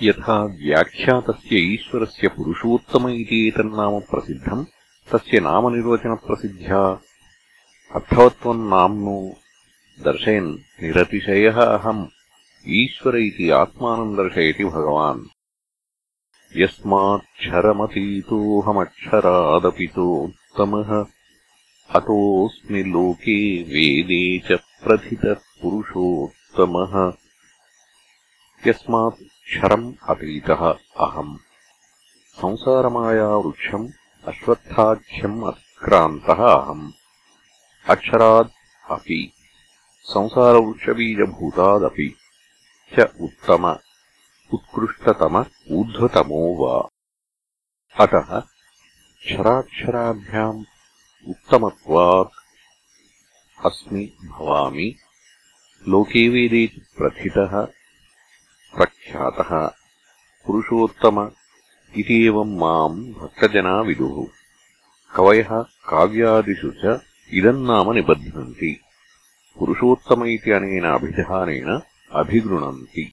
यथा व्याख्यातस्य ईश्वरस्य पुरुषोत्तम इति एतन्नाम प्रसिद्धम् तस्य नामनिर्वचनप्रसिद्ध्या अर्थवत्त्वम् नाम्नो दर्शयन् निरतिशयः अहम् ईश्वर इति आत्मानम् दर्शयति भगवान्। यस्माक्षरमतीतोऽहमक्षरादपितोत्तमः अतोऽस्मि लोके वेदे च प्रथितः पुरुषोत्तमः यस्मात् क्षरम् अतीतः अहम्। संसारमायावृक्षम् अश्वत्थाख्यम् अतिक्रान्तः अहम्। अक्षराद् अपि संसारवृक्षबीजभूतादपि च उत्तम उत्कृष्टतम ऊर्ध्वतमो वा। अतः क्षराक्षराभ्याम् उत्तमत्वात् अस्मि भवामि। लोके वेदे प्रथितः प्रख्यातः पुरुषोत्तम इति एवम् माम् भक्तजना विदुः। कवयः काव्यादिषु च इदम् नाम निबध्नन्ति। पुरुषोत्तम इति अनेन अभिधानेन अभिगृणन्ति